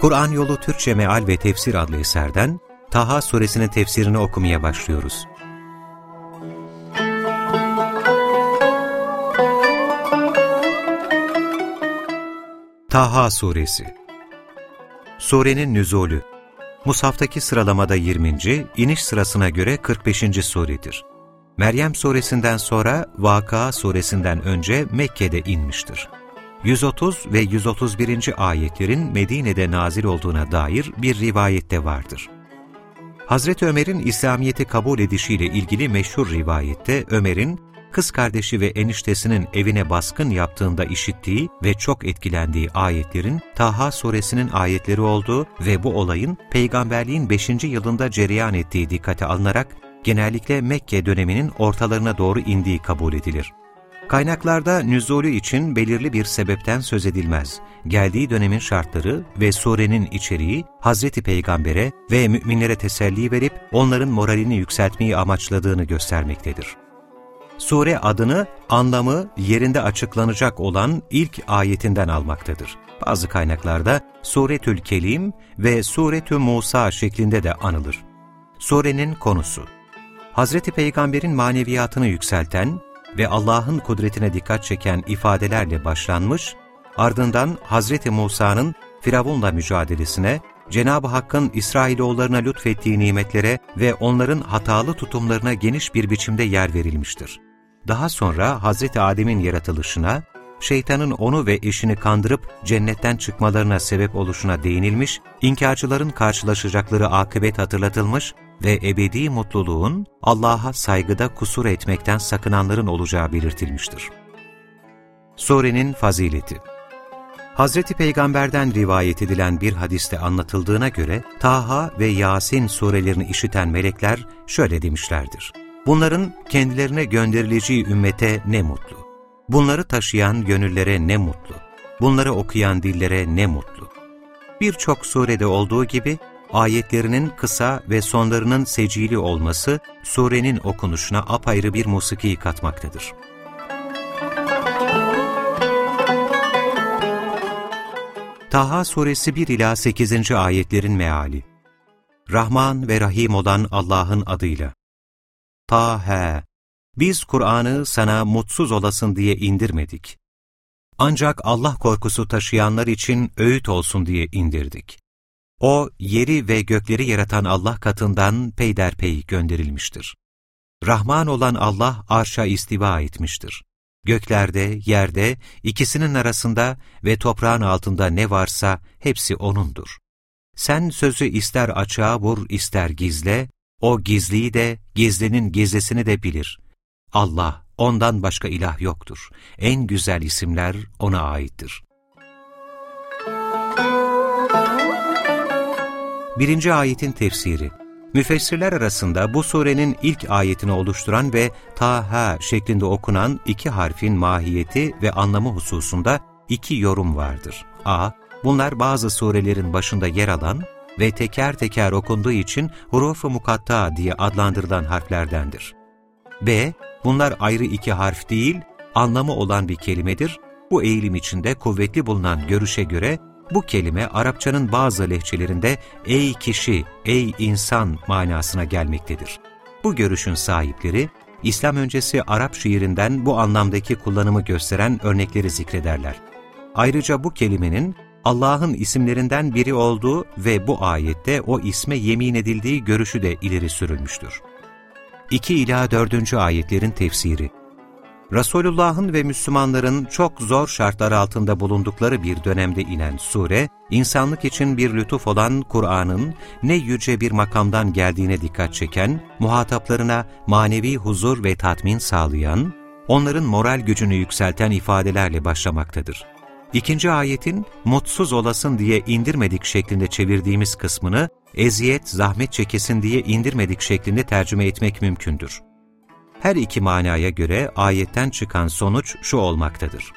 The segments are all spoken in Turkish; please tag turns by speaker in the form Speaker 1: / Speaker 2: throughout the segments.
Speaker 1: Kur'an Yolu Türkçe Meal ve Tefsir adlı eserden Taha suresinin tefsirini okumaya başlıyoruz. Taha Suresi Surenin nüzulü Musaftaki sıralamada 20. iniş sırasına göre 45. suredir. Meryem suresinden sonra Vaka suresinden önce Mekke'de inmiştir. 130 ve 131. ayetlerin Medine'de nazil olduğuna dair bir rivayette vardır. Hazreti Ömer'in İslamiyet'i kabul edişiyle ilgili meşhur rivayette Ömer'in kız kardeşi ve eniştesinin evine baskın yaptığında işittiği ve çok etkilendiği ayetlerin Taha suresinin ayetleri olduğu ve bu olayın peygamberliğin 5. yılında cereyan ettiği dikkate alınarak genellikle Mekke döneminin ortalarına doğru indiği kabul edilir. Kaynaklarda nüzulü için belirli bir sebepten söz edilmez. Geldiği dönemin şartları ve surenin içeriği Hazreti Peygamber'e ve müminlere teselli verip onların moralini yükseltmeyi amaçladığını göstermektedir. Sure adını anlamı yerinde açıklanacak olan ilk ayetinden almaktadır. Bazı kaynaklarda Suretül Kelim ve Suretü Musa şeklinde de anılır. Surenin konusu Hazreti Peygamber'in maneviyatını yükselten ve Allah'ın kudretine dikkat çeken ifadelerle başlanmış, ardından Hazreti Musa'nın Firavun'la mücadelesine, Cenab-ı Hakk'ın İsrailoğullarına lütfettiği nimetlere ve onların hatalı tutumlarına geniş bir biçimde yer verilmiştir. Daha sonra Hazreti Adem'in yaratılışına, şeytanın onu ve eşini kandırıp cennetten çıkmalarına sebep oluşuna değinilmiş, inkarcıların karşılaşacakları akıbet hatırlatılmış ve ebedi mutluluğun Allah'a saygıda kusur etmekten sakınanların olacağı belirtilmiştir. Surenin Fazileti Hz. Peygamber'den rivayet edilen bir hadiste anlatıldığına göre, Taha ve Yasin surelerini işiten melekler şöyle demişlerdir. Bunların kendilerine gönderileceği ümmete ne mutlu. Bunları taşıyan gönüllere ne mutlu. Bunları okuyan dillere ne mutlu. Birçok surede olduğu gibi ayetlerinin kısa ve sonlarının secili olması surenin okunuşuna apayrı bir musiki katmaktadır. Taha suresi 1 ila 8. ayetlerin meali. Rahman ve Rahim olan Allah'ın adıyla. Taha Biz Kur'an'ı sana mutsuz olasın diye indirmedik. Ancak Allah korkusu taşıyanlar için öğüt olsun diye indirdik. O, yeri ve gökleri yaratan Allah katından peyderpey gönderilmiştir. Rahman olan Allah arşa istiva etmiştir. Göklerde, yerde, ikisinin arasında ve toprağın altında ne varsa hepsi O'nundur. Sen sözü ister açığa vur, ister gizle, O gizliyi de, gizlinin gizlisini de bilir. Allah, ondan başka ilah yoktur. En güzel isimler O'na aittir. Birinci ayetin tefsiri Müfessirler arasında bu surenin ilk ayetini oluşturan ve Taha şeklinde okunan iki harfin mahiyeti ve anlamı hususunda iki yorum vardır. A. Bunlar bazı surelerin başında yer alan ve teker teker okunduğu için huruf-u mukatta diye adlandırılan harflerdendir. B. Bunlar ayrı iki harf değil, anlamı olan bir kelimedir. Bu eğilim içinde kuvvetli bulunan görüşe göre bu kelime Arapçanın bazı lehçelerinde ''ey kişi, ey insan'' manasına gelmektedir. Bu görüşün sahipleri, İslam öncesi Arap şiirinden bu anlamdaki kullanımı gösteren örnekleri zikrederler. Ayrıca bu kelimenin Allah'ın isimlerinden biri olduğu ve bu ayette o isme yemin edildiği görüşü de ileri sürülmüştür. 2 ila 4. ayetlerin tefsiri Resulullah'ın ve Müslümanların çok zor şartlar altında bulundukları bir dönemde inen sure, insanlık için bir lütuf olan Kur'an'ın ne yüce bir makamdan geldiğine dikkat çeken, muhataplarına manevi huzur ve tatmin sağlayan, onların moral gücünü yükselten ifadelerle başlamaktadır. İkinci ayetin mutsuz olasın diye indirmedik şeklinde çevirdiğimiz kısmını eziyet, zahmet çekesin diye indirmedik şeklinde tercüme etmek mümkündür. Her iki manaya göre ayetten çıkan sonuç şu olmaktadır.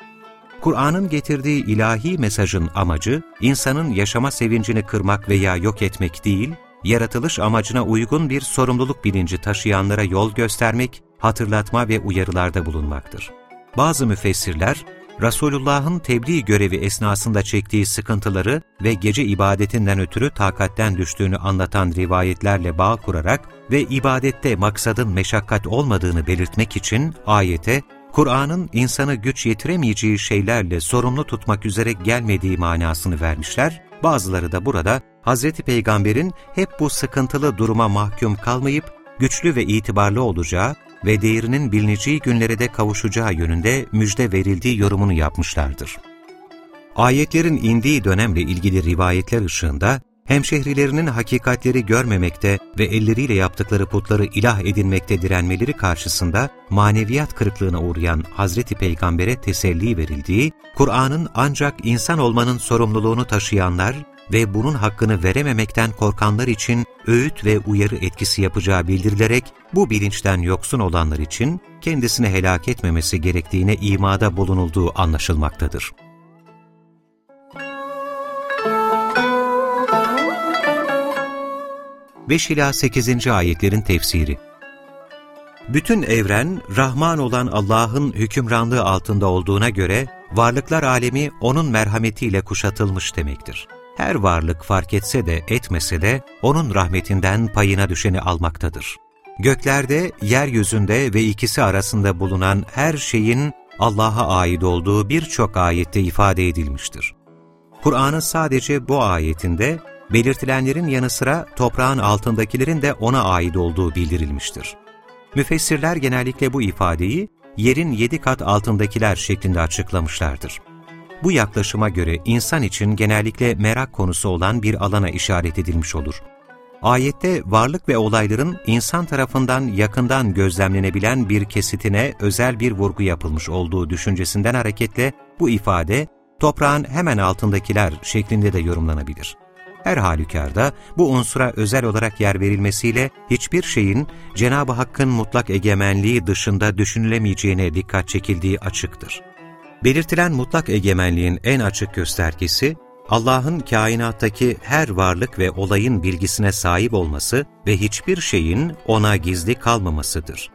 Speaker 1: Kur'an'ın getirdiği ilahi mesajın amacı, insanın yaşama sevincini kırmak veya yok etmek değil, yaratılış amacına uygun bir sorumluluk bilinci taşıyanlara yol göstermek, hatırlatma ve uyarılarda bulunmaktır. Bazı müfessirler, Resulullah'ın tebliğ görevi esnasında çektiği sıkıntıları ve gece ibadetinden ötürü takatten düştüğünü anlatan rivayetlerle bağ kurarak ve ibadette maksadın meşakkat olmadığını belirtmek için ayete, Kur'an'ın insanı güç yetiremeyeceği şeylerle sorumlu tutmak üzere gelmediği manasını vermişler, bazıları da burada Hz. Peygamber'in hep bu sıkıntılı duruma mahkum kalmayıp güçlü ve itibarlı olacağı ve değerinin bilineceği günlere de kavuşacağı yönünde müjde verildiği yorumunu yapmışlardır. Ayetlerin indiği dönemle ilgili rivayetler ışığında, hemşehrilerinin hakikatleri görmemekte ve elleriyle yaptıkları putları ilah edinmekte direnmeleri karşısında maneviyat kırıklığına uğrayan Hazreti Peygamber'e teselli verildiği, Kur'an'ın ancak insan olmanın sorumluluğunu taşıyanlar ve bunun hakkını verememekten korkanlar için öğüt ve uyarı etkisi yapacağı bildirilerek bu bilinçten yoksun olanlar için kendisini helak etmemesi gerektiğine imada bulunulduğu anlaşılmaktadır. Beş ila 8. ayetlerin tefsiri Bütün evren, Rahman olan Allah'ın hükümranlığı altında olduğuna göre, varlıklar alemi O'nun merhametiyle kuşatılmış demektir her varlık fark etse de etmese de onun rahmetinden payına düşeni almaktadır. Göklerde, yeryüzünde ve ikisi arasında bulunan her şeyin Allah'a ait olduğu birçok ayette ifade edilmiştir. Kur'an'ın sadece bu ayetinde belirtilenlerin yanı sıra toprağın altındakilerin de ona ait olduğu bildirilmiştir. Müfessirler genellikle bu ifadeyi yerin yedi kat altındakiler şeklinde açıklamışlardır. Bu yaklaşıma göre insan için genellikle merak konusu olan bir alana işaret edilmiş olur. Ayette varlık ve olayların insan tarafından yakından gözlemlenebilen bir kesitine özel bir vurgu yapılmış olduğu düşüncesinden hareketle bu ifade toprağın hemen altındakiler şeklinde de yorumlanabilir. Her halükarda bu unsura özel olarak yer verilmesiyle hiçbir şeyin Cenab-ı Hakk'ın mutlak egemenliği dışında düşünülemeyeceğine dikkat çekildiği açıktır. Belirtilen mutlak egemenliğin en açık göstergesi, Allah'ın kainattaki her varlık ve olayın bilgisine sahip olması ve hiçbir şeyin ona gizli kalmamasıdır.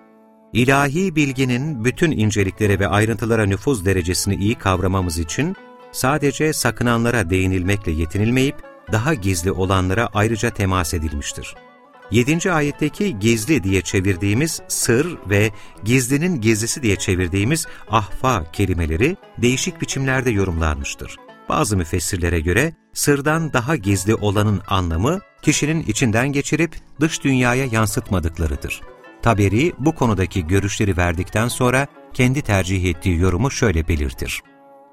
Speaker 1: İlahi bilginin bütün inceliklere ve ayrıntılara nüfuz derecesini iyi kavramamız için sadece sakınanlara değinilmekle yetinilmeyip daha gizli olanlara ayrıca temas edilmiştir. 7. ayetteki gizli diye çevirdiğimiz sır ve gizlinin gizlisi diye çevirdiğimiz ahfa kelimeleri değişik biçimlerde yorumlanmıştır. Bazı müfessirlere göre sırdan daha gizli olanın anlamı kişinin içinden geçirip dış dünyaya yansıtmadıklarıdır. Taberi bu konudaki görüşleri verdikten sonra kendi tercih ettiği yorumu şöyle belirtir.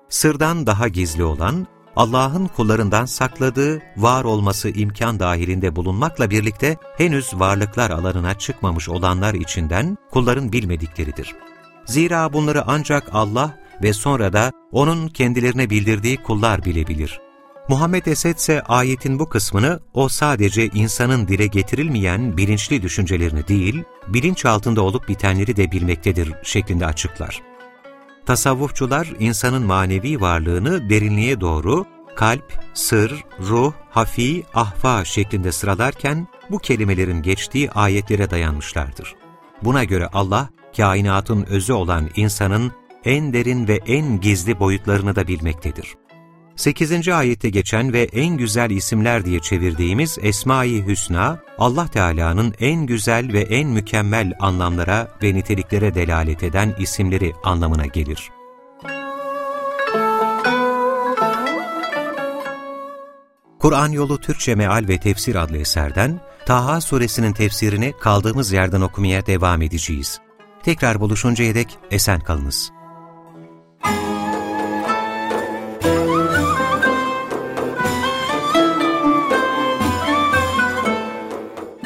Speaker 1: Sırdan daha gizli olan, Allah'ın kullarından sakladığı var olması imkan dahilinde bulunmakla birlikte henüz varlıklar alanına çıkmamış olanlar içinden kulların bilmedikleridir. Zira bunları ancak Allah ve sonra da O'nun kendilerine bildirdiği kullar bilebilir. Muhammed Esed ise ayetin bu kısmını o sadece insanın dile getirilmeyen bilinçli düşüncelerini değil, bilinç altında olup bitenleri de bilmektedir şeklinde açıklar. Tasavvufçular insanın manevi varlığını derinliğe doğru kalp, sır, ruh, hafi, ahva şeklinde sıralarken bu kelimelerin geçtiği ayetlere dayanmışlardır. Buna göre Allah, kainatın özü olan insanın en derin ve en gizli boyutlarını da bilmektedir. 8. ayette geçen ve en güzel isimler diye çevirdiğimiz Esma-i Hüsna, Allah Teala'nın en güzel ve en mükemmel anlamlara ve niteliklere delalet eden isimleri anlamına gelir. Kur'an Yolu Türkçe Meal ve Tefsir adlı eserden Taha suresinin tefsirini kaldığımız yerden okumaya devam edeceğiz. Tekrar buluşuncaya dek esen kalınız.